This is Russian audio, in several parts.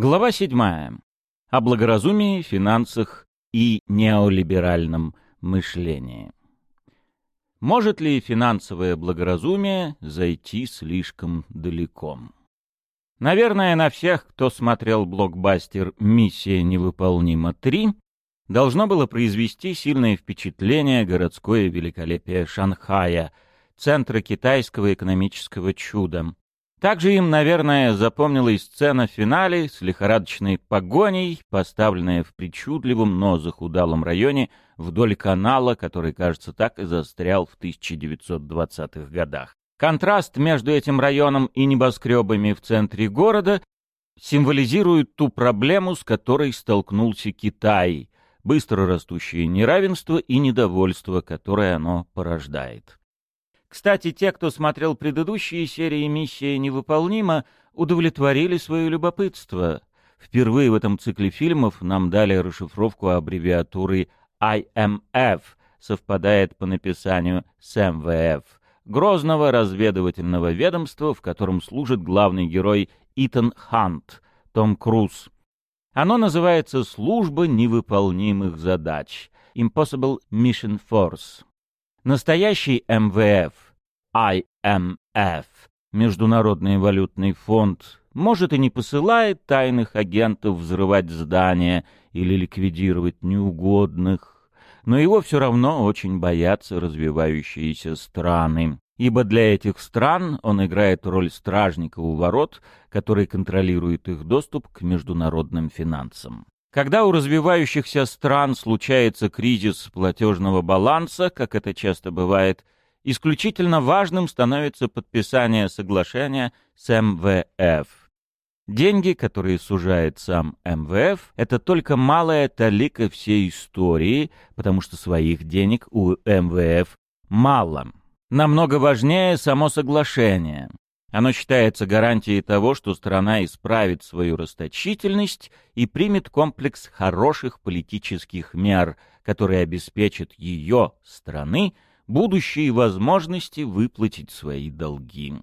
Глава 7. О благоразумии, финансах и неолиберальном мышлении. Может ли финансовое благоразумие зайти слишком далеко? Наверное, на всех, кто смотрел блокбастер «Миссия невыполнима 3», должно было произвести сильное впечатление городское великолепие Шанхая, центра китайского экономического чуда, также им, наверное, запомнилась сцена в финале с лихорадочной погоней, поставленная в причудливом, но захудалом районе вдоль канала, который, кажется, так и застрял в 1920-х годах. Контраст между этим районом и небоскребами в центре города символизирует ту проблему, с которой столкнулся Китай, быстро растущее неравенство и недовольство, которое оно порождает. Кстати, те, кто смотрел предыдущие серии «Миссия невыполнима», удовлетворили свое любопытство. Впервые в этом цикле фильмов нам дали расшифровку аббревиатуры IMF, совпадает по написанию с МВФ, Грозного разведывательного ведомства, в котором служит главный герой Итан Хант, Том Круз. Оно называется «Служба невыполнимых задач» Impossible Mission Force. Настоящий МВФ, IMF, Международный валютный фонд, может и не посылает тайных агентов взрывать здания или ликвидировать неугодных, но его все равно очень боятся развивающиеся страны, ибо для этих стран он играет роль стражника у ворот, который контролирует их доступ к международным финансам. Когда у развивающихся стран случается кризис платежного баланса, как это часто бывает, исключительно важным становится подписание соглашения с МВФ. Деньги, которые сужает сам МВФ, это только малая талика всей истории, потому что своих денег у МВФ мало. Намного важнее само соглашение. Оно считается гарантией того, что страна исправит свою расточительность и примет комплекс хороших политических мер, которые обеспечат ее, страны, будущие возможности выплатить свои долги.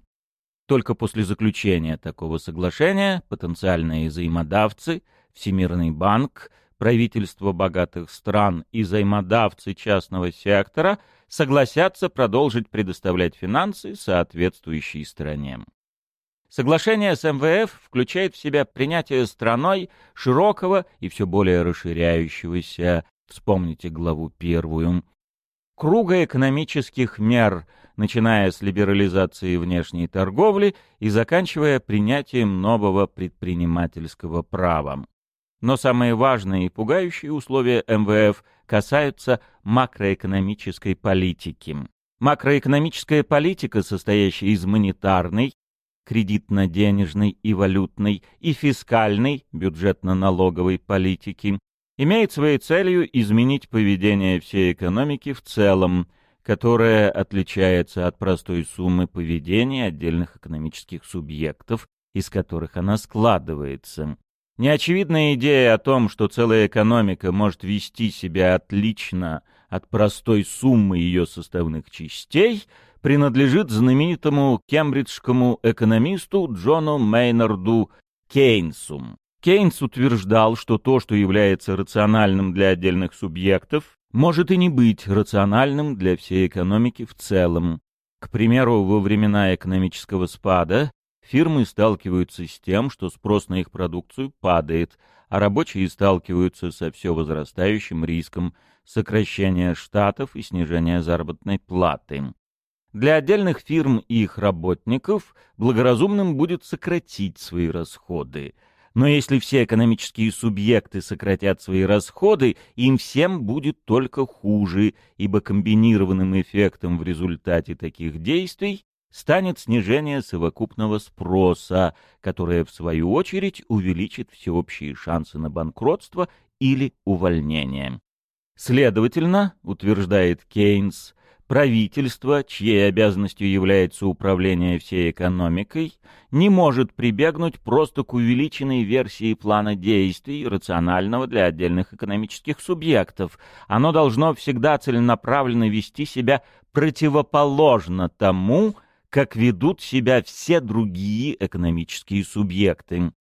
Только после заключения такого соглашения потенциальные взаимодавцы, Всемирный банк, правительства богатых стран и взаимодавцы частного сектора – согласятся продолжить предоставлять финансы соответствующей стране. Соглашение с МВФ включает в себя принятие страной широкого и все более расширяющегося, вспомните главу первую, круга экономических мер, начиная с либерализации внешней торговли и заканчивая принятием нового предпринимательского права. Но самые важные и пугающие условия МВФ касаются макроэкономической политики. Макроэкономическая политика, состоящая из монетарной, кредитно-денежной и валютной, и фискальной, бюджетно-налоговой политики, имеет своей целью изменить поведение всей экономики в целом, которая отличается от простой суммы поведения отдельных экономических субъектов, из которых она складывается. Неочевидная идея о том, что целая экономика может вести себя отлично от простой суммы ее составных частей, принадлежит знаменитому кембриджскому экономисту Джону Мейнарду Кейнсу. Кейнс утверждал, что то, что является рациональным для отдельных субъектов, может и не быть рациональным для всей экономики в целом. К примеру, во времена экономического спада Фирмы сталкиваются с тем, что спрос на их продукцию падает, а рабочие сталкиваются со все возрастающим риском сокращения штатов и снижения заработной платы. Для отдельных фирм и их работников благоразумным будет сократить свои расходы. Но если все экономические субъекты сократят свои расходы, им всем будет только хуже, ибо комбинированным эффектом в результате таких действий станет снижение совокупного спроса, которое, в свою очередь, увеличит всеобщие шансы на банкротство или увольнение. Следовательно, утверждает Кейнс, правительство, чьей обязанностью является управление всей экономикой, не может прибегнуть просто к увеличенной версии плана действий, рационального для отдельных экономических субъектов. Оно должно всегда целенаправленно вести себя противоположно тому, как ведут себя все другие экономические субъекты.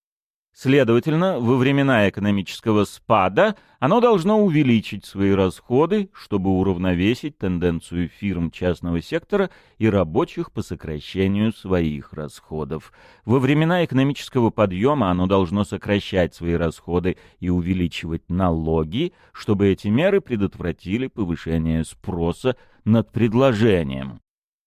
Следовательно, во времена экономического спада оно должно увеличить свои расходы, чтобы уравновесить тенденцию фирм частного сектора и рабочих по сокращению своих расходов. Во времена экономического подъема оно должно сокращать свои расходы и увеличивать налоги, чтобы эти меры предотвратили повышение спроса над предложением.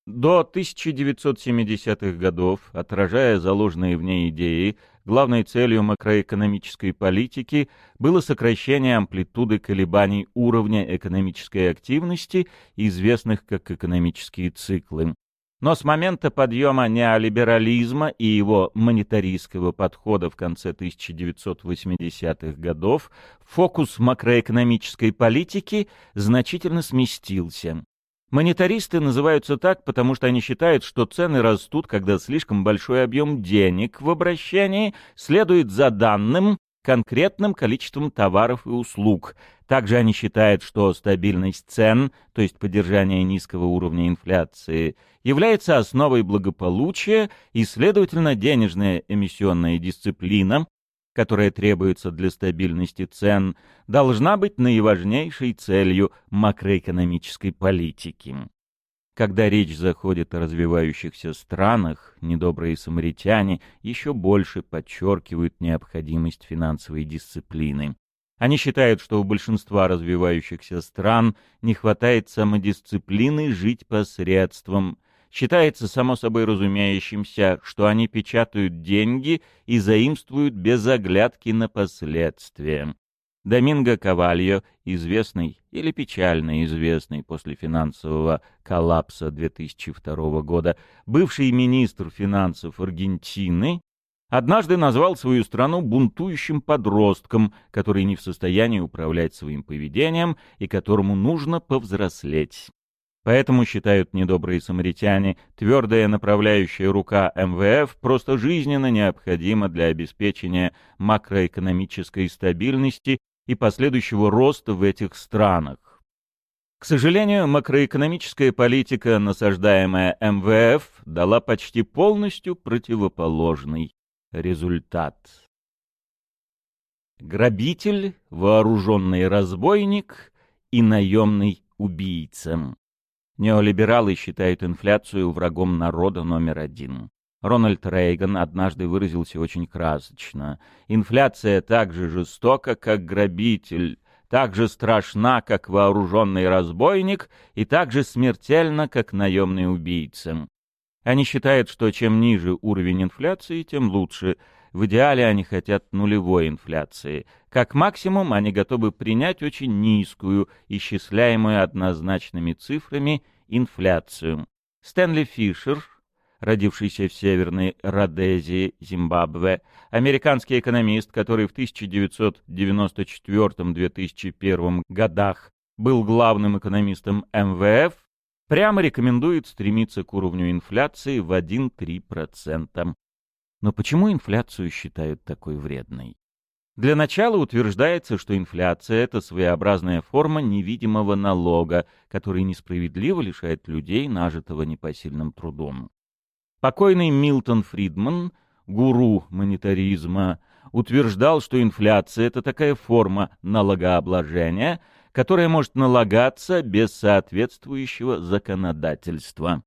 До 1970-х годов, отражая заложенные в ней идеи, главной целью макроэкономической политики было сокращение амплитуды колебаний уровня экономической активности, известных как экономические циклы. Но с момента подъема неолиберализма и его монетаристского подхода в конце 1980-х годов фокус макроэкономической политики значительно сместился. Монетаристы называются так, потому что они считают, что цены растут, когда слишком большой объем денег в обращении следует за данным конкретным количеством товаров и услуг. Также они считают, что стабильность цен, то есть поддержание низкого уровня инфляции, является основой благополучия и, следовательно, денежная эмиссионная дисциплина которая требуется для стабильности цен, должна быть наиважнейшей целью макроэкономической политики. Когда речь заходит о развивающихся странах, недобрые самаритяне еще больше подчеркивают необходимость финансовой дисциплины. Они считают, что у большинства развивающихся стран не хватает самодисциплины жить посредством Считается само собой разумеющимся, что они печатают деньги и заимствуют без оглядки на последствия. Доминго Кавальо, известный или печально известный после финансового коллапса 2002 года, бывший министр финансов Аргентины, однажды назвал свою страну бунтующим подростком, который не в состоянии управлять своим поведением и которому нужно повзрослеть. Поэтому, считают недобрые самаритяне, твердая направляющая рука МВФ просто жизненно необходима для обеспечения макроэкономической стабильности и последующего роста в этих странах. К сожалению, макроэкономическая политика, насаждаемая МВФ, дала почти полностью противоположный результат. Грабитель, вооруженный разбойник и наемный убийца. Неолибералы считают инфляцию врагом народа номер один. Рональд Рейган однажды выразился очень красочно. Инфляция так же жестока, как грабитель, так же страшна, как вооруженный разбойник, и так же смертельна, как наемный убийца. Они считают, что чем ниже уровень инфляции, тем лучше. В идеале они хотят нулевой инфляции. Как максимум они готовы принять очень низкую, исчисляемую однозначными цифрами, инфляцию. Стэнли Фишер, родившийся в Северной Родезии, Зимбабве, американский экономист, который в 1994-2001 годах был главным экономистом МВФ, прямо рекомендует стремиться к уровню инфляции в 1-3%. Но почему инфляцию считают такой вредной? Для начала утверждается, что инфляция – это своеобразная форма невидимого налога, который несправедливо лишает людей нажитого непосильным трудом. Покойный Милтон Фридман, гуру монетаризма, утверждал, что инфляция – это такая форма налогообложения, которая может налагаться без соответствующего законодательства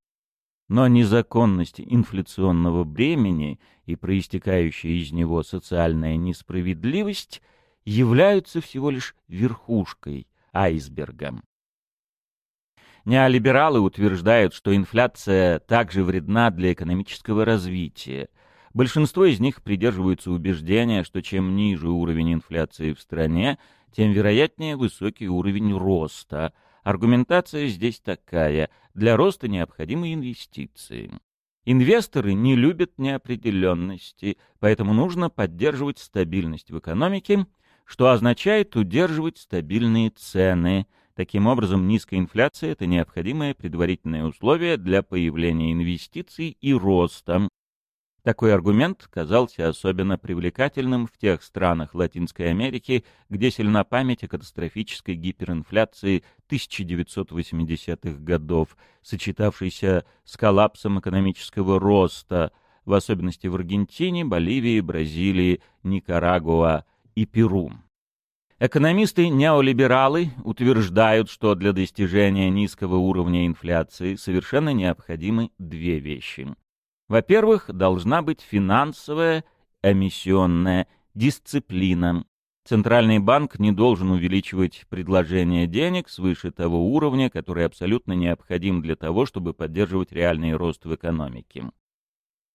но незаконность инфляционного бремени и проистекающая из него социальная несправедливость являются всего лишь верхушкой айсберга. Неолибералы утверждают, что инфляция также вредна для экономического развития. Большинство из них придерживаются убеждения, что чем ниже уровень инфляции в стране, тем вероятнее высокий уровень роста – Аргументация здесь такая. Для роста необходимы инвестиции. Инвесторы не любят неопределенности, поэтому нужно поддерживать стабильность в экономике, что означает удерживать стабильные цены. Таким образом, низкая инфляция – это необходимое предварительное условие для появления инвестиций и роста. Такой аргумент казался особенно привлекательным в тех странах Латинской Америки, где сильна память о катастрофической гиперинфляции 1980-х годов, сочетавшейся с коллапсом экономического роста, в особенности в Аргентине, Боливии, Бразилии, Никарагуа и Перу. Экономисты-неолибералы утверждают, что для достижения низкого уровня инфляции совершенно необходимы две вещи. Во-первых, должна быть финансовая эмиссионная дисциплина. Центральный банк не должен увеличивать предложение денег свыше того уровня, который абсолютно необходим для того, чтобы поддерживать реальный рост в экономике.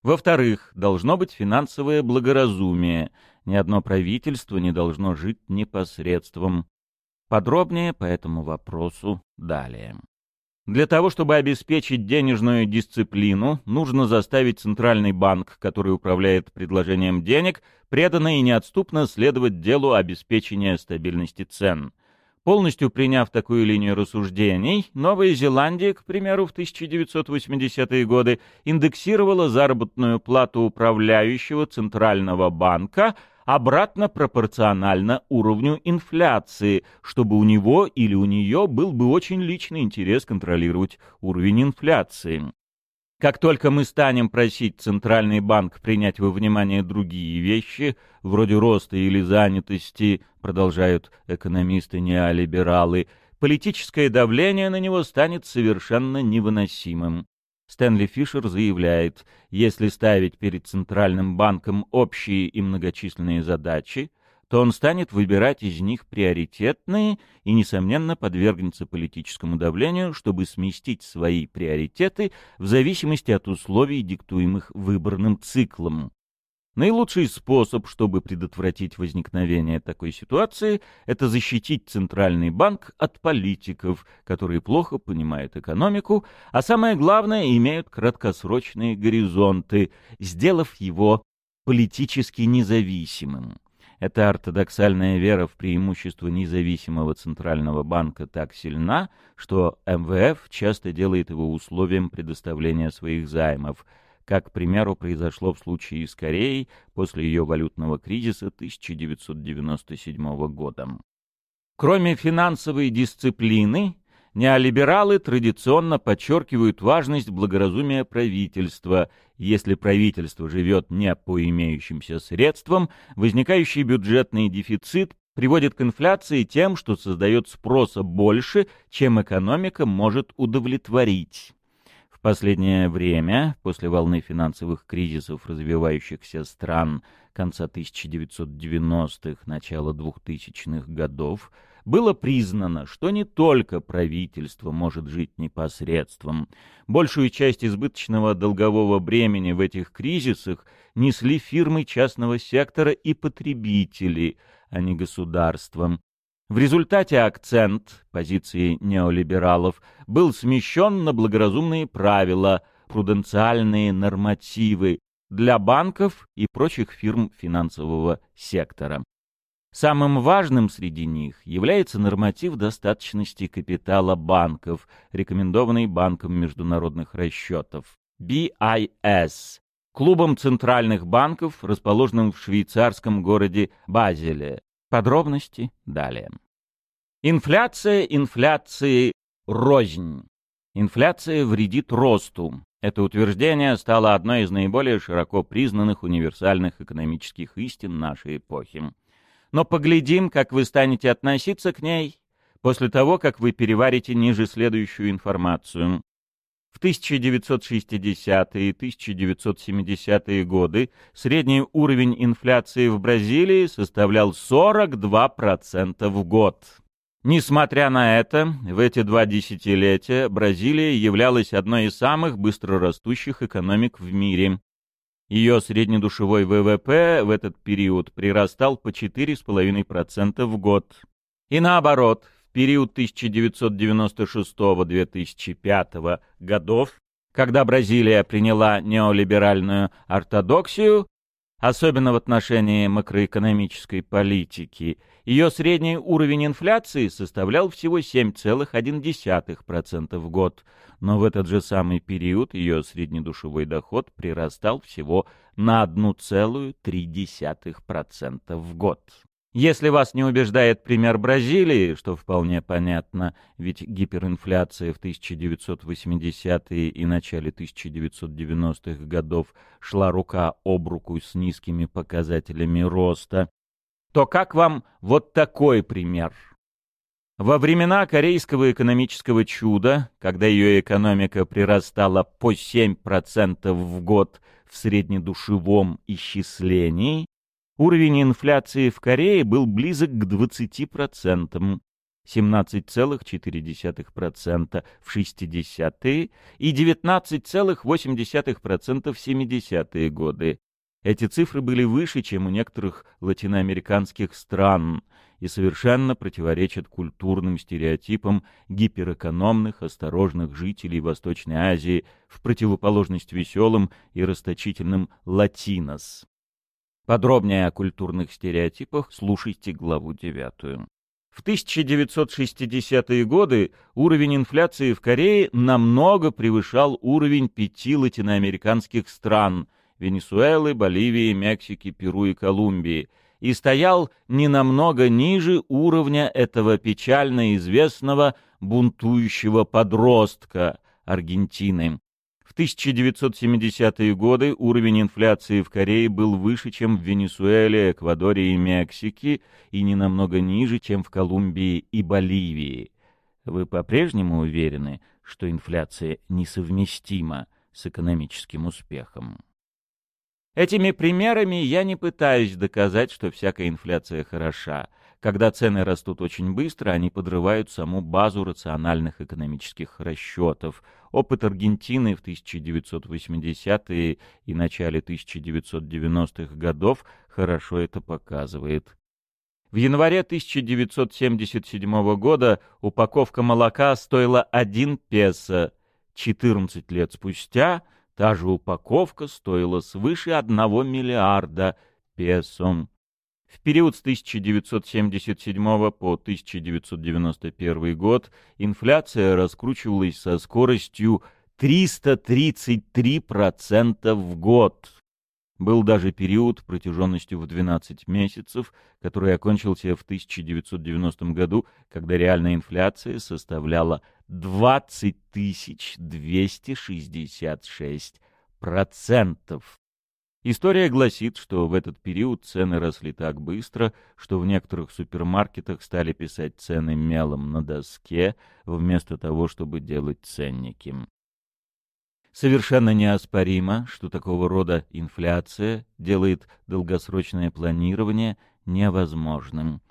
Во-вторых, должно быть финансовое благоразумие. Ни одно правительство не должно жить непосредством. Подробнее по этому вопросу далее. Для того, чтобы обеспечить денежную дисциплину, нужно заставить Центральный банк, который управляет предложением денег, преданно и неотступно следовать делу обеспечения стабильности цен – Полностью приняв такую линию рассуждений, Новая Зеландия, к примеру, в 1980-е годы индексировала заработную плату управляющего Центрального банка обратно пропорционально уровню инфляции, чтобы у него или у нее был бы очень личный интерес контролировать уровень инфляции. Как только мы станем просить Центральный банк принять во внимание другие вещи, вроде роста или занятости, продолжают экономисты-неолибералы, политическое давление на него станет совершенно невыносимым. Стэнли Фишер заявляет, если ставить перед Центральным банком общие и многочисленные задачи, то он станет выбирать из них приоритетные и, несомненно, подвергнется политическому давлению, чтобы сместить свои приоритеты в зависимости от условий, диктуемых выборным циклом. Наилучший способ, чтобы предотвратить возникновение такой ситуации, это защитить Центральный банк от политиков, которые плохо понимают экономику, а самое главное, имеют краткосрочные горизонты, сделав его политически независимым. Эта ортодоксальная вера в преимущество независимого Центрального банка так сильна, что МВФ часто делает его условием предоставления своих займов, как, к примеру, произошло в случае с Кореей после ее валютного кризиса 1997 года. Кроме финансовой дисциплины, Неолибералы традиционно подчеркивают важность благоразумия правительства. Если правительство живет не по имеющимся средствам, возникающий бюджетный дефицит приводит к инфляции тем, что создает спроса больше, чем экономика может удовлетворить. В последнее время, после волны финансовых кризисов развивающихся стран конца 1990-х, начала 2000-х годов, было признано, что не только правительство может жить непосредством. Большую часть избыточного долгового бремени в этих кризисах несли фирмы частного сектора и потребители, а не государством. В результате акцент позиции неолибералов был смещен на благоразумные правила, пруденциальные нормативы для банков и прочих фирм финансового сектора. Самым важным среди них является норматив достаточности капитала банков, рекомендованный Банком международных расчетов, BIS, клубом центральных банков, расположенным в швейцарском городе Базеле. Подробности далее. Инфляция инфляции рознь. Инфляция вредит росту. Это утверждение стало одной из наиболее широко признанных универсальных экономических истин нашей эпохи но поглядим, как вы станете относиться к ней после того, как вы переварите ниже следующую информацию. В 1960-е и 1970-е годы средний уровень инфляции в Бразилии составлял 42% в год. Несмотря на это, в эти два десятилетия Бразилия являлась одной из самых быстрорастущих экономик в мире. Ее среднедушевой ВВП в этот период прирастал по 4,5% в год. И наоборот, период 1996-2005 годов, когда Бразилия приняла неолиберальную ортодоксию, особенно в отношении макроэкономической политики, ее средний уровень инфляции составлял всего 7,1% в год, но в этот же самый период ее среднедушевой доход прирастал всего на 1,3% в год. Если вас не убеждает пример Бразилии, что вполне понятно, ведь гиперинфляция в 1980-е и начале 1990-х годов шла рука об руку с низкими показателями роста, то как вам вот такой пример? Во времена корейского экономического чуда, когда ее экономика прирастала по 7% в год в среднедушевом исчислении, уровень инфляции в Корее был близок к 20%, 17,4% в 60-е и 19,8% в 70-е годы. Эти цифры были выше, чем у некоторых латиноамериканских стран – и совершенно противоречат культурным стереотипам гиперэкономных, осторожных жителей Восточной Азии в противоположность веселым и расточительным латинос. Подробнее о культурных стереотипах слушайте главу девятую. В 1960-е годы уровень инфляции в Корее намного превышал уровень пяти латиноамериканских стран – Венесуэлы, Боливии, Мексики, Перу и Колумбии – и стоял не намного ниже уровня этого печально известного бунтующего подростка Аргентины. В 1970-е годы уровень инфляции в Корее был выше, чем в Венесуэле, Эквадоре и Мексике, и не намного ниже, чем в Колумбии и Боливии. Вы по-прежнему уверены, что инфляция несовместима с экономическим успехом? Этими примерами я не пытаюсь доказать, что всякая инфляция хороша. Когда цены растут очень быстро, они подрывают саму базу рациональных экономических расчетов. Опыт Аргентины в 1980-е и начале 1990-х годов хорошо это показывает. В январе 1977 года упаковка молока стоила 1 песо. 14 лет спустя – Та же упаковка стоила свыше 1 миллиарда песо. В период с 1977 по 1991 год инфляция раскручивалась со скоростью 333% в год. Был даже период протяженностью в 12 месяцев, который окончился в 1990 году, когда реальная инфляция составляла 20 266 процентов. История гласит, что в этот период цены росли так быстро, что в некоторых супермаркетах стали писать цены мелом на доске, вместо того, чтобы делать ценники. Совершенно неоспоримо, что такого рода инфляция делает долгосрочное планирование невозможным.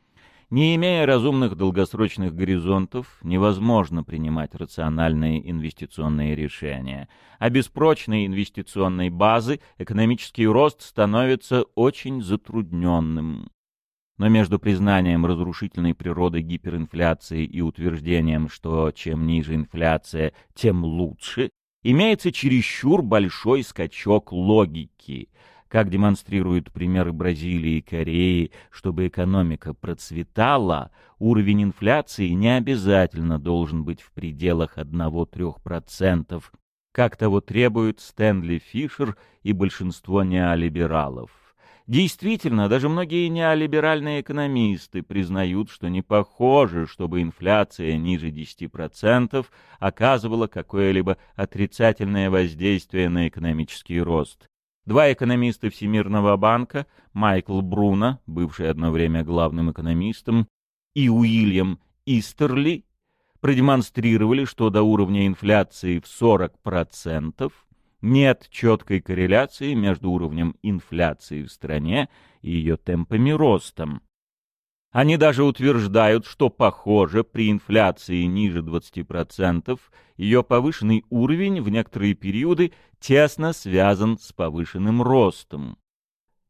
Не имея разумных долгосрочных горизонтов, невозможно принимать рациональные инвестиционные решения. А без прочной инвестиционной базы экономический рост становится очень затрудненным. Но между признанием разрушительной природы гиперинфляции и утверждением, что чем ниже инфляция, тем лучше, имеется чересчур большой скачок логики. Как демонстрируют примеры Бразилии и Кореи, чтобы экономика процветала, уровень инфляции не обязательно должен быть в пределах 1-3%, как того требуют Стэнли Фишер и большинство неолибералов. Действительно, даже многие неолиберальные экономисты признают, что не похоже, чтобы инфляция ниже 10% оказывала какое-либо отрицательное воздействие на экономический рост. Два экономиста Всемирного банка, Майкл Бруно, бывший одно время главным экономистом, и Уильям Истерли, продемонстрировали, что до уровня инфляции в 40% нет четкой корреляции между уровнем инфляции в стране и ее темпами роста. Они даже утверждают, что, похоже, при инфляции ниже 20% ее повышенный уровень в некоторые периоды тесно связан с повышенным ростом.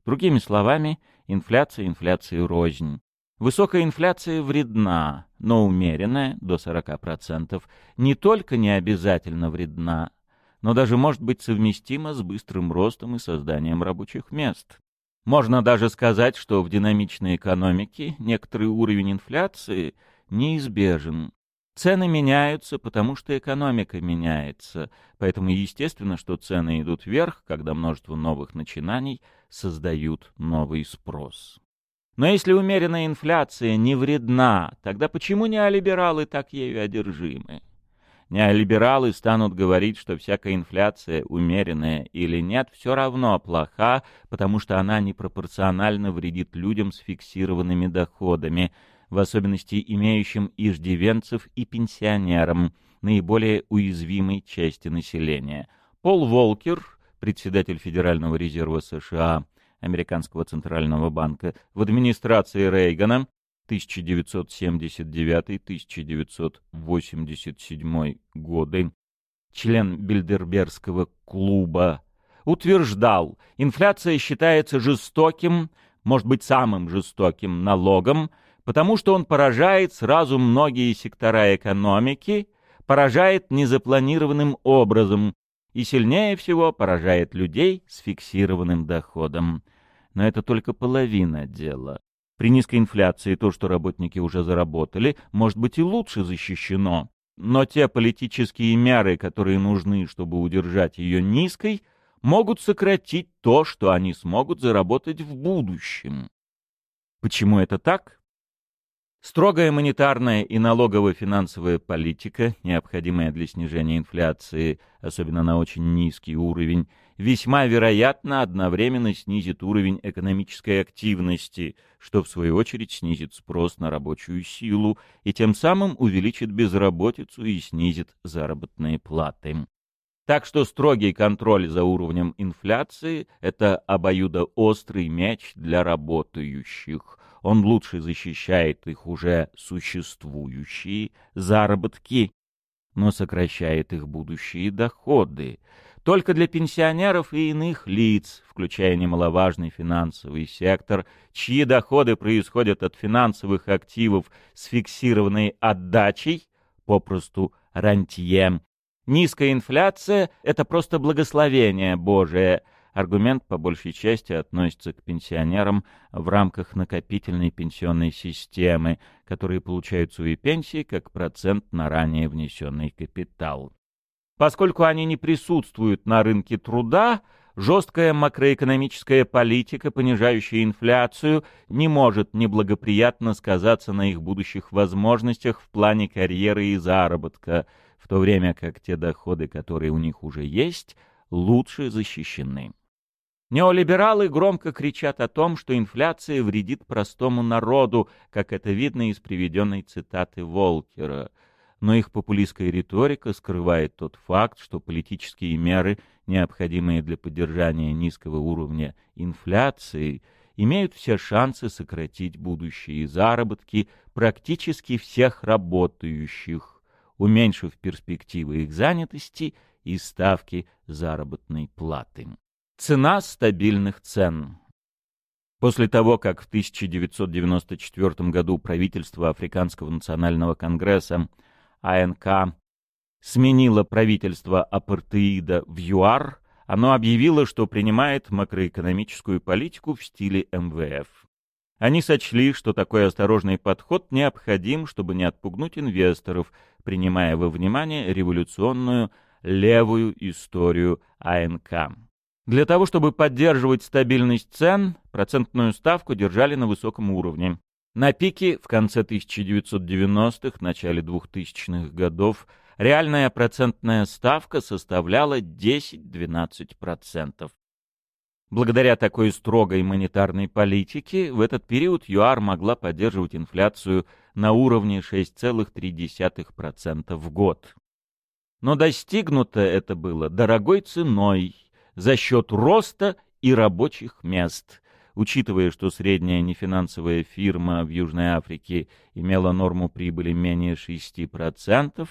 Другими словами, инфляция инфляции рознь. Высокая инфляция вредна, но умеренная, до 40%, не только не обязательно вредна, но даже может быть совместима с быстрым ростом и созданием рабочих мест. Можно даже сказать, что в динамичной экономике некоторый уровень инфляции неизбежен. Цены меняются, потому что экономика меняется, поэтому естественно, что цены идут вверх, когда множество новых начинаний создают новый спрос. Но если умеренная инфляция не вредна, тогда почему неолибералы так ею одержимы? Неолибералы станут говорить, что всякая инфляция, умеренная или нет, все равно плоха, потому что она непропорционально вредит людям с фиксированными доходами, в особенности имеющим иждивенцев и пенсионерам, наиболее уязвимой части населения. Пол Волкер, председатель Федерального резерва США, Американского центрального банка, в администрации Рейгана 1979-1987 годы, член Бильдербергского клуба, утверждал, инфляция считается жестоким, может быть самым жестоким налогом, потому что он поражает сразу многие сектора экономики, поражает незапланированным образом и сильнее всего поражает людей с фиксированным доходом. Но это только половина дела. При низкой инфляции то, что работники уже заработали, может быть и лучше защищено. Но те политические меры, которые нужны, чтобы удержать ее низкой, могут сократить то, что они смогут заработать в будущем. Почему это так? Строгая монетарная и налогово-финансовая политика, необходимая для снижения инфляции, особенно на очень низкий уровень, весьма вероятно одновременно снизит уровень экономической активности, что в свою очередь снизит спрос на рабочую силу и тем самым увеличит безработицу и снизит заработные платы. Так что строгий контроль за уровнем инфляции – это обоюдоострый мяч для работающих – он лучше защищает их уже существующие заработки, но сокращает их будущие доходы. Только для пенсионеров и иных лиц, включая немаловажный финансовый сектор, чьи доходы происходят от финансовых активов с фиксированной отдачей, попросту рантье, низкая инфляция — это просто благословение Божие — Аргумент по большей части относится к пенсионерам в рамках накопительной пенсионной системы, которые получают свои пенсии как процент на ранее внесенный капитал. Поскольку они не присутствуют на рынке труда, жесткая макроэкономическая политика, понижающая инфляцию, не может неблагоприятно сказаться на их будущих возможностях в плане карьеры и заработка, в то время как те доходы, которые у них уже есть, лучше защищены. Неолибералы громко кричат о том, что инфляция вредит простому народу, как это видно из приведенной цитаты Волкера. Но их популистская риторика скрывает тот факт, что политические меры, необходимые для поддержания низкого уровня инфляции, имеют все шансы сократить будущие заработки практически всех работающих, уменьшив перспективы их занятости и ставки заработной платы. Цена стабильных цен. После того, как в 1994 году правительство Африканского национального конгресса АНК сменило правительство апартеида в ЮАР, оно объявило, что принимает макроэкономическую политику в стиле МВФ. Они сочли, что такой осторожный подход необходим, чтобы не отпугнуть инвесторов, принимая во внимание революционную левую историю АНК. Для того, чтобы поддерживать стабильность цен, процентную ставку держали на высоком уровне. На пике в конце 1990-х, начале 2000-х годов реальная процентная ставка составляла 10-12%. Благодаря такой строгой монетарной политике в этот период ЮАР могла поддерживать инфляцию на уровне 6,3% в год. Но достигнуто это было дорогой ценой, за счет роста и рабочих мест. Учитывая, что средняя нефинансовая фирма в Южной Африке имела норму прибыли менее 6%,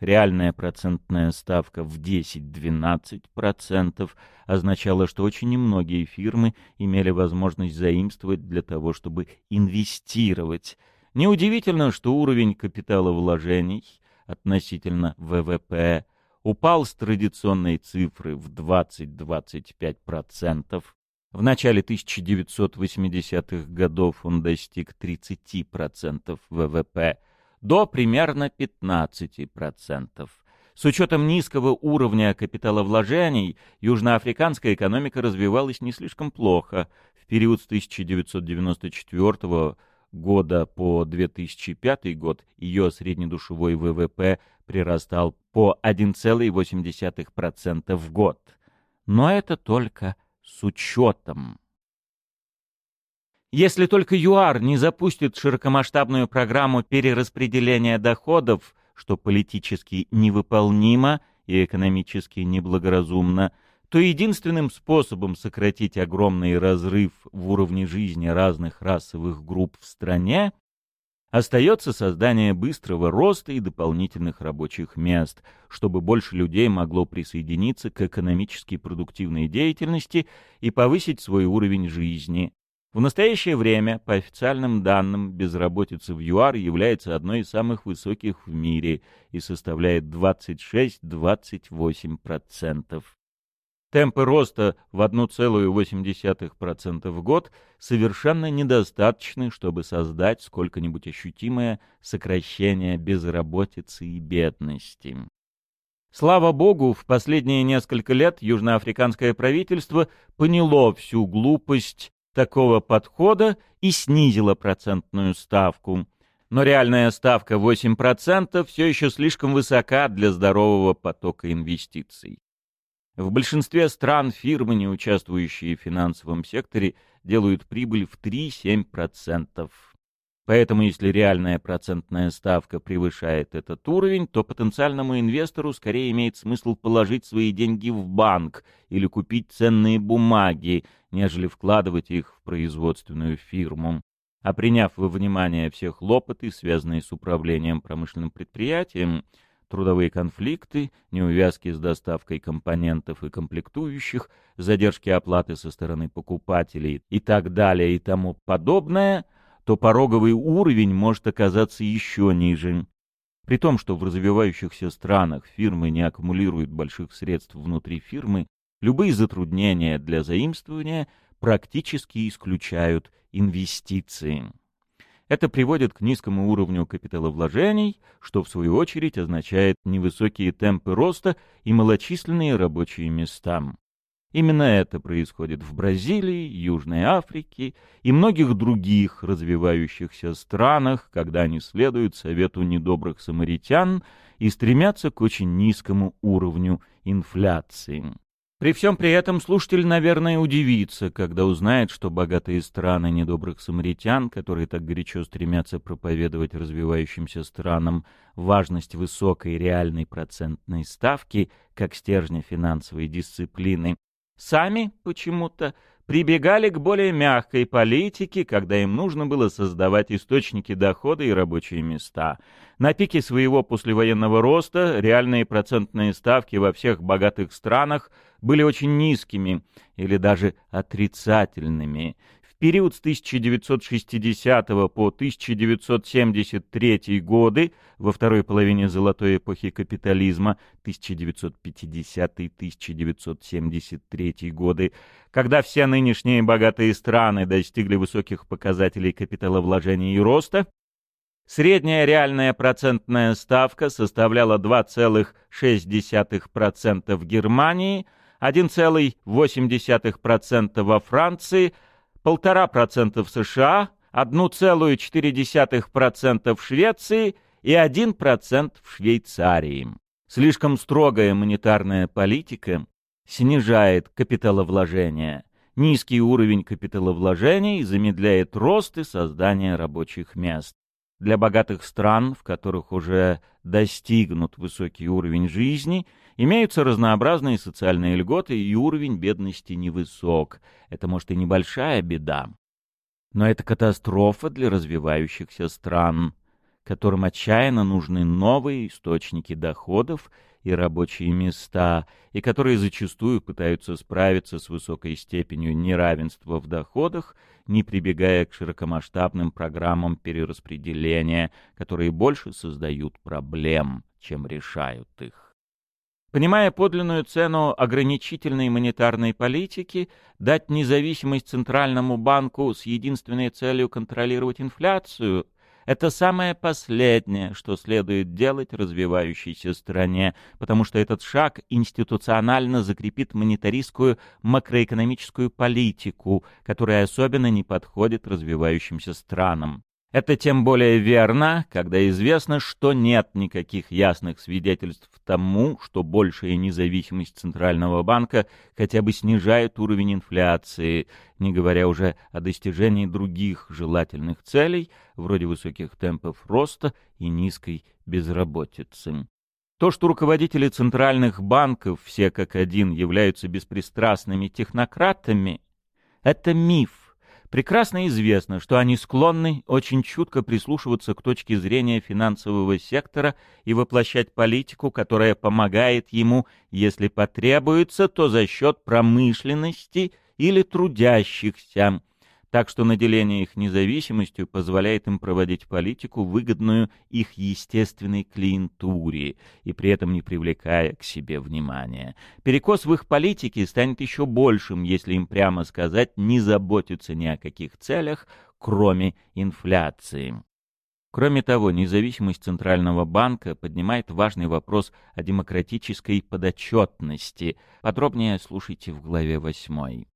реальная процентная ставка в 10-12% означала, что очень немногие фирмы имели возможность заимствовать для того, чтобы инвестировать. Неудивительно, что уровень капиталовложений относительно ВВП – упал с традиционной цифры в 20-25%. В начале 1980-х годов он достиг 30% ВВП, до примерно 15%. С учетом низкого уровня капиталовложений, южноафриканская экономика развивалась не слишком плохо. В период с 1994 года по 2005 год ее среднедушевой ВВП прирастал по 1,8% в год. Но это только с учетом. Если только ЮАР не запустит широкомасштабную программу перераспределения доходов, что политически невыполнимо и экономически неблагоразумно, то единственным способом сократить огромный разрыв в уровне жизни разных расовых групп в стране остается создание быстрого роста и дополнительных рабочих мест, чтобы больше людей могло присоединиться к экономически продуктивной деятельности и повысить свой уровень жизни, в настоящее время, по официальным данным, безработица в ЮАР является одной из самых высоких в мире и составляет 26-28%. Темпы роста в 1,8% в год совершенно недостаточны, чтобы создать сколько-нибудь ощутимое сокращение безработицы и бедности. Слава богу, в последние несколько лет южноафриканское правительство поняло всю глупость такого подхода и снизила процентную ставку. Но реальная ставка 8% все еще слишком высока для здорового потока инвестиций. В большинстве стран фирмы, не участвующие в финансовом секторе, делают прибыль в 3-7%. Поэтому если реальная процентная ставка превышает этот уровень, то потенциальному инвестору скорее имеет смысл положить свои деньги в банк или купить ценные бумаги, нежели вкладывать их в производственную фирму. А приняв во внимание все хлопоты, связанные с управлением промышленным предприятием, трудовые конфликты, неувязки с доставкой компонентов и комплектующих, задержки оплаты со стороны покупателей и так далее и тому подобное – то пороговый уровень может оказаться еще ниже. При том, что в развивающихся странах фирмы не аккумулируют больших средств внутри фирмы, любые затруднения для заимствования практически исключают инвестиции. Это приводит к низкому уровню капиталовложений, что в свою очередь означает невысокие темпы роста и малочисленные рабочие места. Именно это происходит в Бразилии, Южной Африке и многих других развивающихся странах, когда они следуют совету недобрых самаритян и стремятся к очень низкому уровню инфляции. При всем при этом слушатель, наверное, удивится, когда узнает, что богатые страны недобрых самаритян, которые так горячо стремятся проповедовать развивающимся странам важность высокой реальной процентной ставки как стержня финансовой дисциплины, сами почему-то прибегали к более мягкой политике, когда им нужно было создавать источники дохода и рабочие места. На пике своего послевоенного роста реальные процентные ставки во всех богатых странах были очень низкими или даже отрицательными период с 1960 по 1973 годы, во второй половине золотой эпохи капитализма 1950-1973 годы, когда все нынешние богатые страны достигли высоких показателей капиталовложения и роста, Средняя реальная процентная ставка составляла 2,6% в Германии, 1,8% во Франции, 1,5% в США, 1,4% в Швеции и 1% в Швейцарии. Слишком строгая монетарная политика снижает капиталовложения. Низкий уровень капиталовложений замедляет рост и создание рабочих мест. Для богатых стран, в которых уже достигнут высокий уровень жизни, имеются разнообразные социальные льготы и уровень бедности невысок. Это может и небольшая беда. Но это катастрофа для развивающихся стран, которым отчаянно нужны новые источники доходов и рабочие места, и которые зачастую пытаются справиться с высокой степенью неравенства в доходах, не прибегая к широкомасштабным программам перераспределения, которые больше создают проблем, чем решают их. Понимая подлинную цену ограничительной монетарной политики, дать независимость Центральному банку с единственной целью контролировать инфляцию Это самое последнее, что следует делать развивающейся стране, потому что этот шаг институционально закрепит монетаристскую макроэкономическую политику, которая особенно не подходит развивающимся странам. Это тем более верно, когда известно, что нет никаких ясных свидетельств тому, что большая независимость Центрального банка хотя бы снижает уровень инфляции, не говоря уже о достижении других желательных целей, вроде высоких темпов роста и низкой безработицы. То, что руководители центральных банков все как один являются беспристрастными технократами, это миф, Прекрасно известно, что они склонны очень чутко прислушиваться к точке зрения финансового сектора и воплощать политику, которая помогает ему, если потребуется, то за счет промышленности или трудящихся, так что наделение их независимостью позволяет им проводить политику, выгодную их естественной клиентуре, и при этом не привлекая к себе внимания. Перекос в их политике станет еще большим, если им прямо сказать не заботиться ни о каких целях, кроме инфляции. Кроме того, независимость Центрального банка поднимает важный вопрос о демократической подотчетности. Подробнее слушайте в главе 8.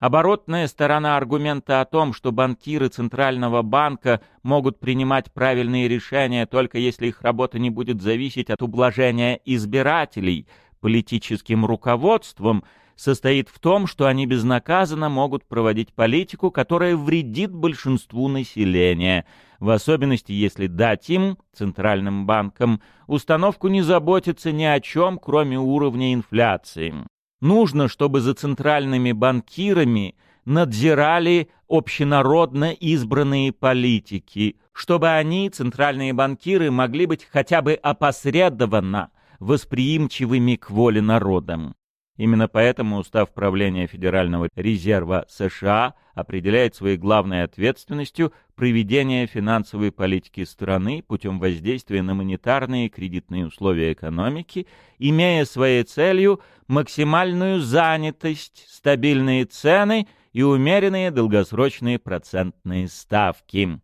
Оборотная сторона аргумента о том, что банкиры Центрального банка могут принимать правильные решения только если их работа не будет зависеть от ублажения избирателей политическим руководством, состоит в том, что они безнаказанно могут проводить политику, которая вредит большинству населения, в особенности если дать им, Центральным банкам, установку не заботиться ни о чем, кроме уровня инфляции. Нужно, чтобы за центральными банкирами надзирали общенародно избранные политики, чтобы они, центральные банкиры, могли быть хотя бы опосредованно восприимчивыми к воле народа. Именно поэтому Устав правления Федерального резерва США определяет своей главной ответственностью проведение финансовой политики страны путем воздействия на монетарные и кредитные условия экономики, имея своей целью максимальную занятость, стабильные цены и умеренные долгосрочные процентные ставки.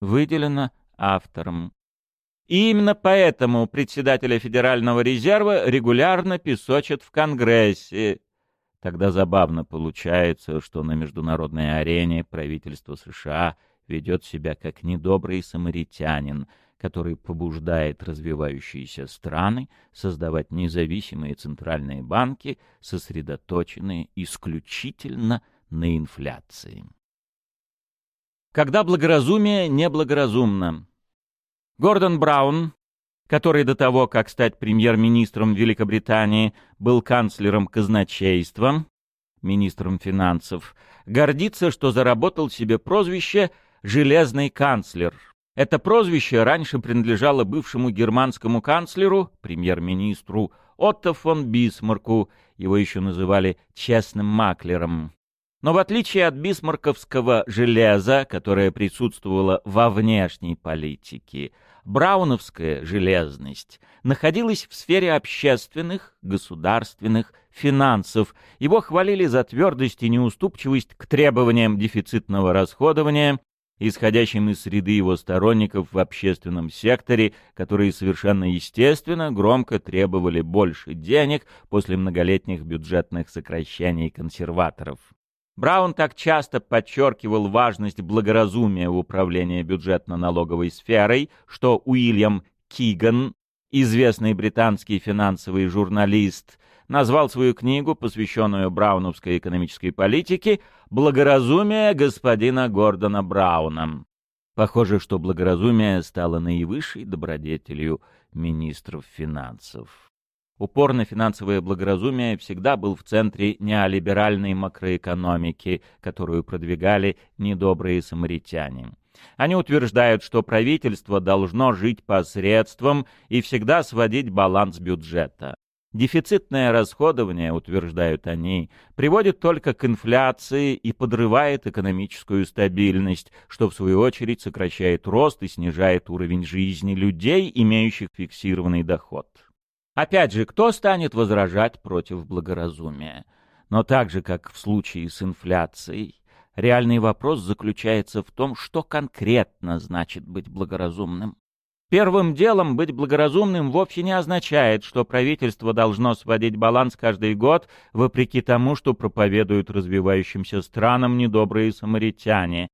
Выделено автором. И именно поэтому председателя Федерального резерва регулярно песочат в Конгрессе. Тогда забавно получается, что на международной арене правительство США ведет себя как недобрый самаритянин, который побуждает развивающиеся страны создавать независимые центральные банки, сосредоточенные исключительно на инфляции. Когда благоразумие неблагоразумно, Гордон Браун, который до того, как стать премьер-министром Великобритании, был канцлером казначейства, министром финансов, гордится, что заработал себе прозвище «железный канцлер». Это прозвище раньше принадлежало бывшему германскому канцлеру, премьер-министру Отто фон Бисмарку, его еще называли «честным маклером». Но в отличие от бисмарковского железа, которое присутствовало во внешней политике, брауновская железность находилась в сфере общественных, государственных, финансов. Его хвалили за твердость и неуступчивость к требованиям дефицитного расходования, исходящим из среды его сторонников в общественном секторе, которые совершенно естественно громко требовали больше денег после многолетних бюджетных сокращений консерваторов. Браун так часто подчеркивал важность благоразумия в управлении бюджетно-налоговой сферой, что Уильям Киган, известный британский финансовый журналист, назвал свою книгу, посвященную брауновской экономической политике, «Благоразумие господина Гордона Брауна». Похоже, что благоразумие стало наивысшей добродетелью министров финансов. Упор на финансовое благоразумие всегда был в центре неолиберальной макроэкономики, которую продвигали недобрые самаритяне. Они утверждают, что правительство должно жить посредством и всегда сводить баланс бюджета. Дефицитное расходование, утверждают они, приводит только к инфляции и подрывает экономическую стабильность, что в свою очередь сокращает рост и снижает уровень жизни людей, имеющих фиксированный доход. Опять же, кто станет возражать против благоразумия? Но так же, как в случае с инфляцией, Реальный вопрос заключается в том, что конкретно значит быть благоразумным. Первым делом быть благоразумным вовсе не означает, что правительство должно сводить баланс каждый год, вопреки тому, что проповедуют развивающимся странам недобрые самаритяне.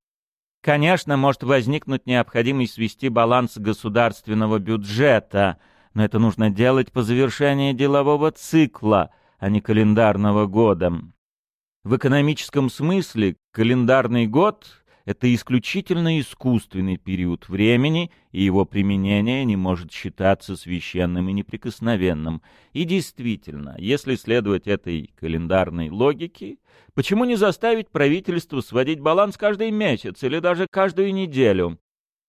Конечно, может возникнуть необходимость свести баланс государственного бюджета, но это нужно делать по завершении делового цикла, а не календарного года. В экономическом смысле календарный год это исключительно искусственный период времени, и его применение не может считаться священным и неприкосновенным. И действительно, если следовать этой календарной логике, почему не заставить правительство сводить баланс каждый месяц или даже каждую неделю?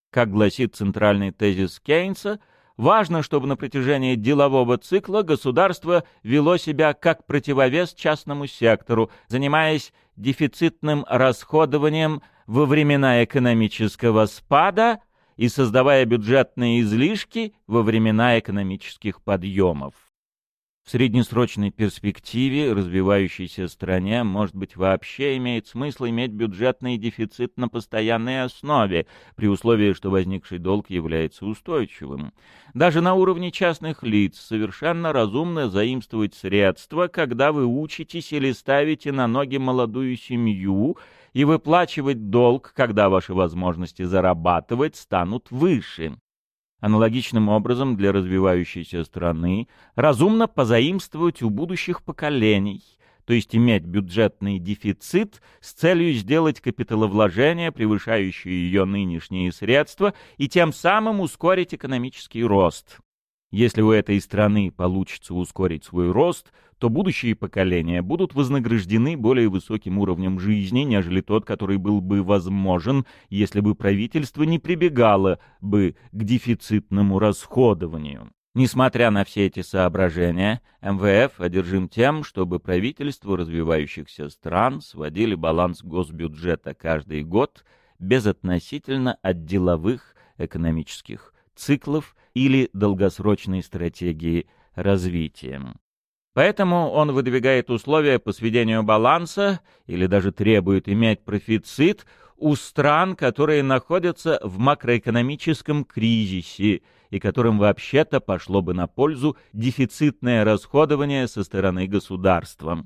Как гласит центральный тезис Кейнса, Важно, чтобы на протяжении делового цикла государство вело себя как противовес частному сектору, занимаясь дефицитным расходованием во времена экономического спада и создавая бюджетные излишки во времена экономических подъемов. В среднесрочной перспективе развивающейся стране, может быть, вообще имеет смысл иметь бюджетный дефицит на постоянной основе, при условии, что возникший долг является устойчивым. Даже на уровне частных лиц совершенно разумно заимствовать средства, когда вы учитесь или ставите на ноги молодую семью и выплачивать долг, когда ваши возможности зарабатывать станут выше. Аналогичным образом для развивающейся страны разумно позаимствовать у будущих поколений, то есть иметь бюджетный дефицит с целью сделать капиталовложения, превышающие ее нынешние средства, и тем самым ускорить экономический рост. Если у этой страны получится ускорить свой рост, то будущие поколения будут вознаграждены более высоким уровнем жизни, нежели тот, который был бы возможен, если бы правительство не прибегало бы к дефицитному расходованию. Несмотря на все эти соображения, МВФ одержим тем, чтобы правительства развивающихся стран сводили баланс госбюджета каждый год безотносительно от деловых экономических циклов или долгосрочной стратегии развития. Поэтому он выдвигает условия по сведению баланса или даже требует иметь профицит у стран, которые находятся в макроэкономическом кризисе и которым вообще-то пошло бы на пользу дефицитное расходование со стороны государства.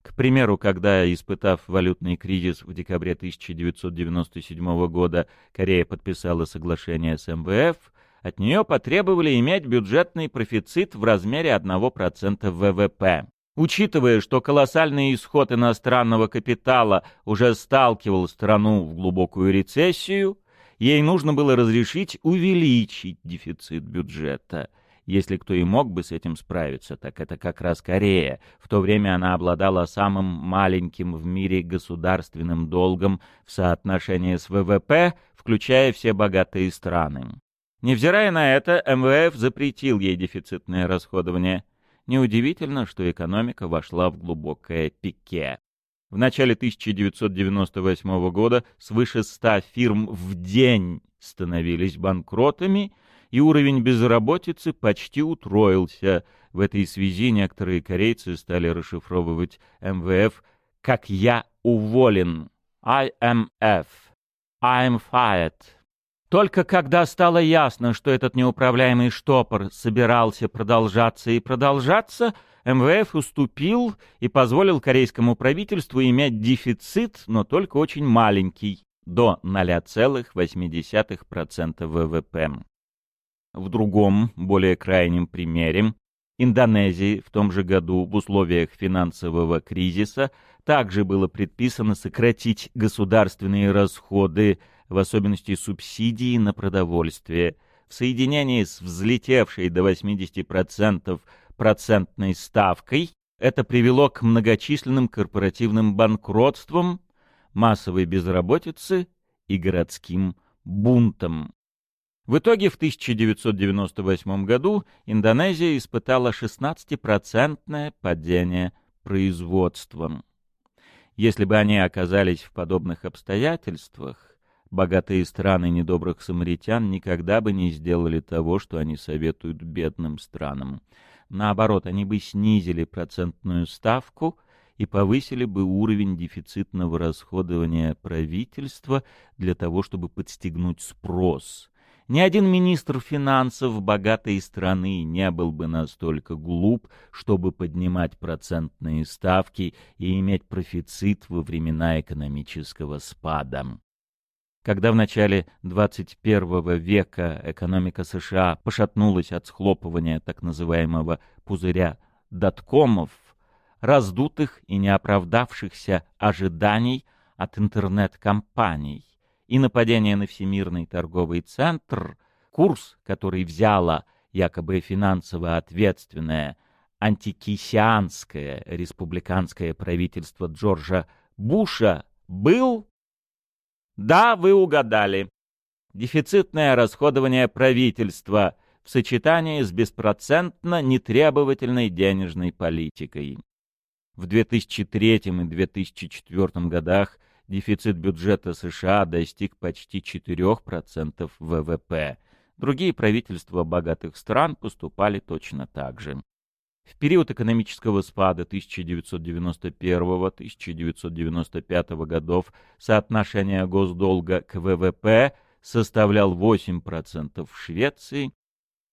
К примеру, когда, испытав валютный кризис в декабре 1997 года, Корея подписала соглашение с МВФ, от нее потребовали иметь бюджетный профицит в размере 1% ВВП. Учитывая, что колоссальный исход иностранного капитала уже сталкивал страну в глубокую рецессию, ей нужно было разрешить увеличить дефицит бюджета. Если кто и мог бы с этим справиться, так это как раз Корея. В то время она обладала самым маленьким в мире государственным долгом в соотношении с ВВП, включая все богатые страны. Невзирая на это, МВФ запретил ей дефицитное расходование. Неудивительно, что экономика вошла в глубокое пике. В начале 1998 года свыше 100 фирм в день становились банкротами, и уровень безработицы почти утроился. В этой связи некоторые корейцы стали расшифровывать МВФ как «Я уволен» — IMF — I'm fired — только когда стало ясно, что этот неуправляемый штопор собирался продолжаться и продолжаться, МВФ уступил и позволил корейскому правительству иметь дефицит, но только очень маленький, до 0,8% ВВП. В другом, более крайнем примере, Индонезии в том же году в условиях финансового кризиса также было предписано сократить государственные расходы в особенности субсидии на продовольствие, в соединении с взлетевшей до 80% процентной ставкой, это привело к многочисленным корпоративным банкротствам, массовой безработице и городским бунтам. В итоге в 1998 году Индонезия испытала 16% падение производством. Если бы они оказались в подобных обстоятельствах, Богатые страны недобрых самаритян никогда бы не сделали того, что они советуют бедным странам. Наоборот, они бы снизили процентную ставку и повысили бы уровень дефицитного расходования правительства для того, чтобы подстегнуть спрос. Ни один министр финансов богатой страны не был бы настолько глуп, чтобы поднимать процентные ставки и иметь профицит во времена экономического спада. Когда в начале 21 века экономика США пошатнулась от схлопывания так называемого «пузыря доткомов», раздутых и неоправдавшихся ожиданий от интернет-компаний и нападения на Всемирный торговый центр, курс, который взяло якобы финансово ответственное антикисианское республиканское правительство Джорджа Буша, был... Да, вы угадали. Дефицитное расходование правительства в сочетании с беспроцентно нетребовательной денежной политикой. В 2003 и 2004 годах дефицит бюджета США достиг почти 4% ВВП. Другие правительства богатых стран поступали точно так же. В период экономического спада 1991-1995 годов соотношение госдолга к ВВП составлял 8% в Швеции,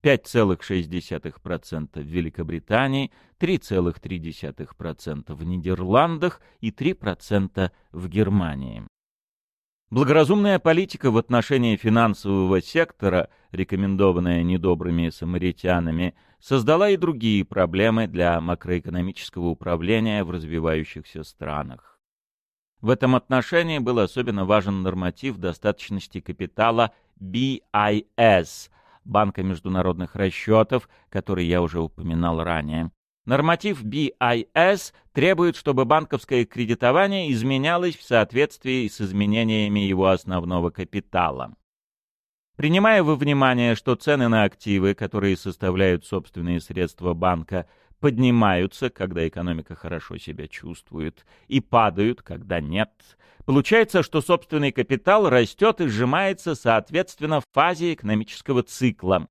5,6% в Великобритании, 3,3% в Нидерландах и 3% в Германии. Благоразумная политика в отношении финансового сектора, рекомендованная недобрыми самаритянами, создала и другие проблемы для макроэкономического управления в развивающихся странах. В этом отношении был особенно важен норматив достаточности капитала BIS – Банка международных расчетов, который я уже упоминал ранее. Норматив BIS требует, чтобы банковское кредитование изменялось в соответствии с изменениями его основного капитала. Принимая во внимание, что цены на активы, которые составляют собственные средства банка, поднимаются, когда экономика хорошо себя чувствует, и падают, когда нет, Получается, что собственный капитал растет и сжимается соответственно в фазе экономического цикла.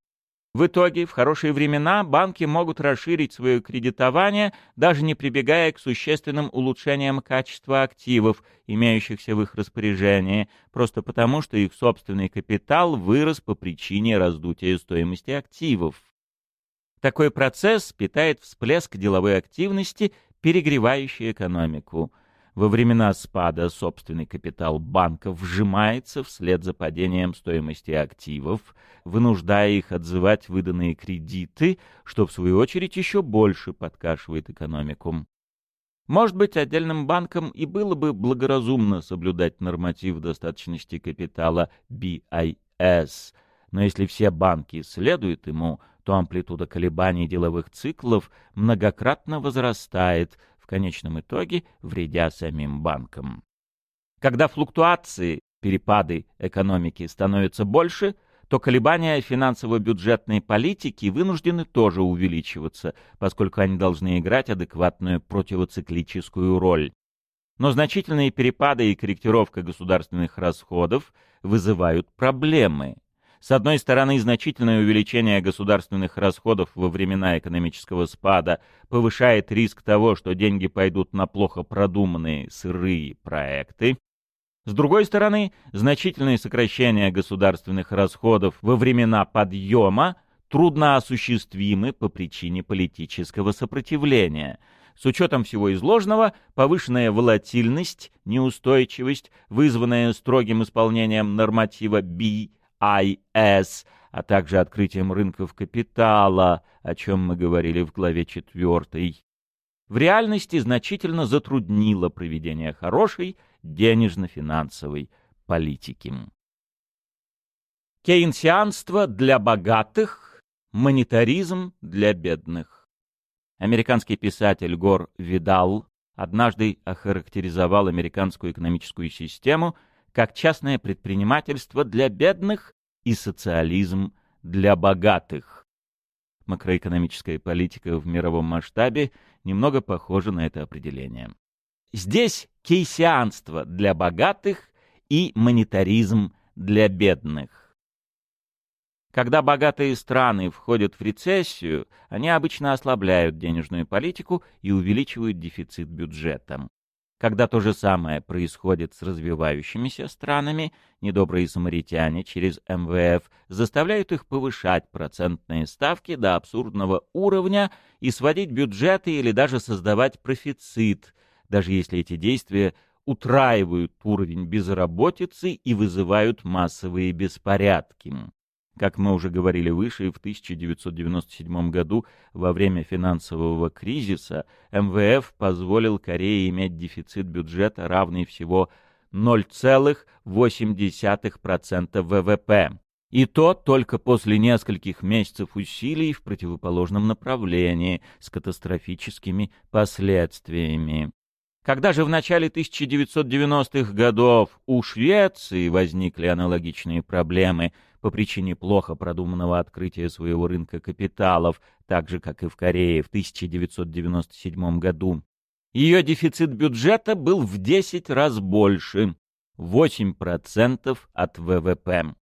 В итоге, в хорошие времена банки могут расширить свое кредитование, даже не прибегая к существенным улучшениям качества активов, имеющихся в их распоряжении, просто потому, что их собственный капитал вырос по причине раздутия стоимости активов. Такой процесс питает всплеск деловой активности, перегревающий экономику – во времена спада собственный капитал банков сжимается вслед за падением стоимости активов, вынуждая их отзывать выданные кредиты, что в свою очередь еще больше подкашивает экономику. Может быть, отдельным банкам и было бы благоразумно соблюдать норматив достаточности капитала BIS, но если все банки следуют ему, то амплитуда колебаний деловых циклов многократно возрастает, в конечном итоге вредя самим банкам. Когда флуктуации, перепады экономики становятся больше, то колебания финансово-бюджетной политики вынуждены тоже увеличиваться, поскольку они должны играть адекватную противоциклическую роль. Но значительные перепады и корректировка государственных расходов вызывают проблемы. С одной стороны, значительное увеличение государственных расходов во времена экономического спада повышает риск того, что деньги пойдут на плохо продуманные сырые проекты. С другой стороны, значительное сокращение государственных расходов во времена подъема трудно осуществимы по причине политического сопротивления. С учетом всего изложенного, повышенная волатильность, неустойчивость, вызванная строгим исполнением норматива B IS, а также открытием рынков капитала, о чем мы говорили в главе 4, в реальности значительно затруднило проведение хорошей денежно-финансовой политики. Кейнсианство для богатых, монетаризм для бедных. Американский писатель Гор Видал однажды охарактеризовал американскую экономическую систему – как частное предпринимательство для бедных и социализм для богатых. Макроэкономическая политика в мировом масштабе немного похожа на это определение. Здесь кейсианство для богатых и монетаризм для бедных. Когда богатые страны входят в рецессию, они обычно ослабляют денежную политику и увеличивают дефицит бюджета. Когда то же самое происходит с развивающимися странами, недобрые самаритяне через МВФ заставляют их повышать процентные ставки до абсурдного уровня и сводить бюджеты или даже создавать профицит, даже если эти действия утраивают уровень безработицы и вызывают массовые беспорядки. Как мы уже говорили выше, в 1997 году во время финансового кризиса МВФ позволил Корее иметь дефицит бюджета, равный всего 0,8% ВВП. И то только после нескольких месяцев усилий в противоположном направлении с катастрофическими последствиями. Когда же в начале 1990-х годов у Швеции возникли аналогичные проблемы – по причине плохо продуманного открытия своего рынка капиталов, так же, как и в Корее в 1997 году. Ее дефицит бюджета был в 10 раз больше — 8% от ВВП.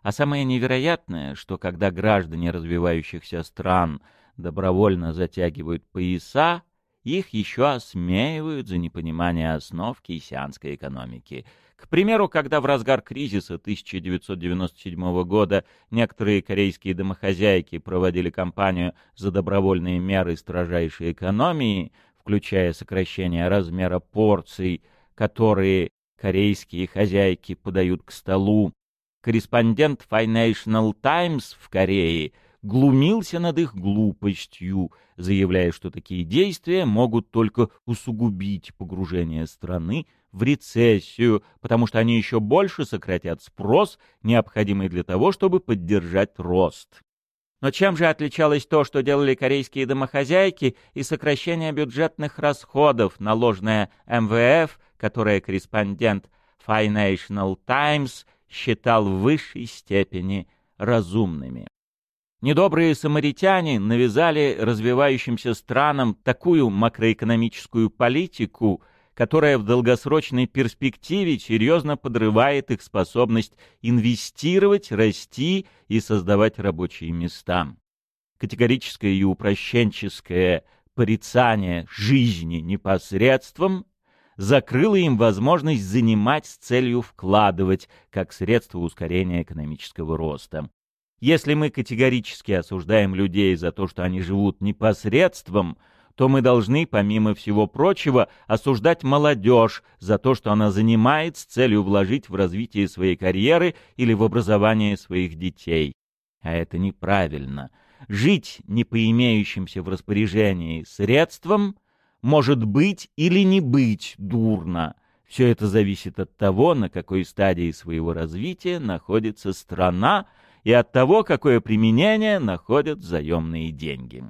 А самое невероятное, что когда граждане развивающихся стран добровольно затягивают пояса, их еще осмеивают за непонимание основ кейсианской экономики — к примеру, когда в разгар кризиса 1997 года некоторые корейские домохозяйки проводили кампанию за добровольные меры строжайшей экономии, включая сокращение размера порций, которые корейские хозяйки подают к столу, корреспондент Financial Times в Корее глумился над их глупостью, заявляя, что такие действия могут только усугубить погружение страны в рецессию, потому что они еще больше сократят спрос, необходимый для того, чтобы поддержать рост. Но чем же отличалось то, что делали корейские домохозяйки, и сокращение бюджетных расходов, наложенное МВФ, которое корреспондент Financial Times считал в высшей степени разумными? Недобрые самаритяне навязали развивающимся странам такую макроэкономическую политику – которая в долгосрочной перспективе серьезно подрывает их способность инвестировать, расти и создавать рабочие места. Категорическое и упрощенческое порицание жизни непосредством закрыло им возможность занимать с целью вкладывать как средство ускорения экономического роста. Если мы категорически осуждаем людей за то, что они живут непосредством – то мы должны, помимо всего прочего, осуждать молодежь за то, что она занимает с целью вложить в развитие своей карьеры или в образование своих детей. А это неправильно. Жить не по имеющимся в распоряжении средствам может быть или не быть дурно. Все это зависит от того, на какой стадии своего развития находится страна и от того, какое применение находят заемные деньги.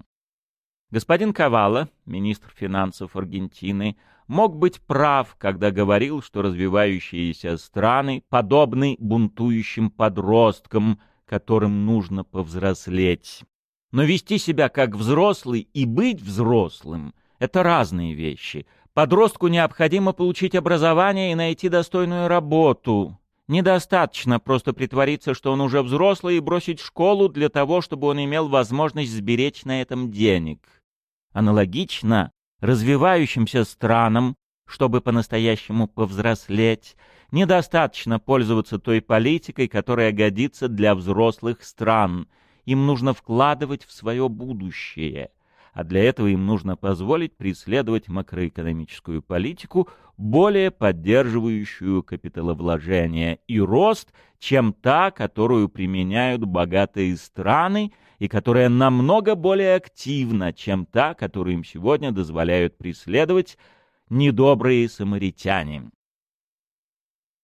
Господин Кавала, министр финансов Аргентины, мог быть прав, когда говорил, что развивающиеся страны подобны бунтующим подросткам, которым нужно повзрослеть. Но вести себя как взрослый и быть взрослым — это разные вещи. Подростку необходимо получить образование и найти достойную работу. Недостаточно просто притвориться, что он уже взрослый, и бросить школу для того, чтобы он имел возможность сберечь на этом денег. Аналогично развивающимся странам, чтобы по-настоящему повзрослеть, недостаточно пользоваться той политикой, которая годится для взрослых стран. Им нужно вкладывать в свое будущее а для этого им нужно позволить преследовать макроэкономическую политику, более поддерживающую капиталовложение и рост, чем та, которую применяют богатые страны и которая намного более активна, чем та, которую им сегодня дозволяют преследовать недобрые самаритяне.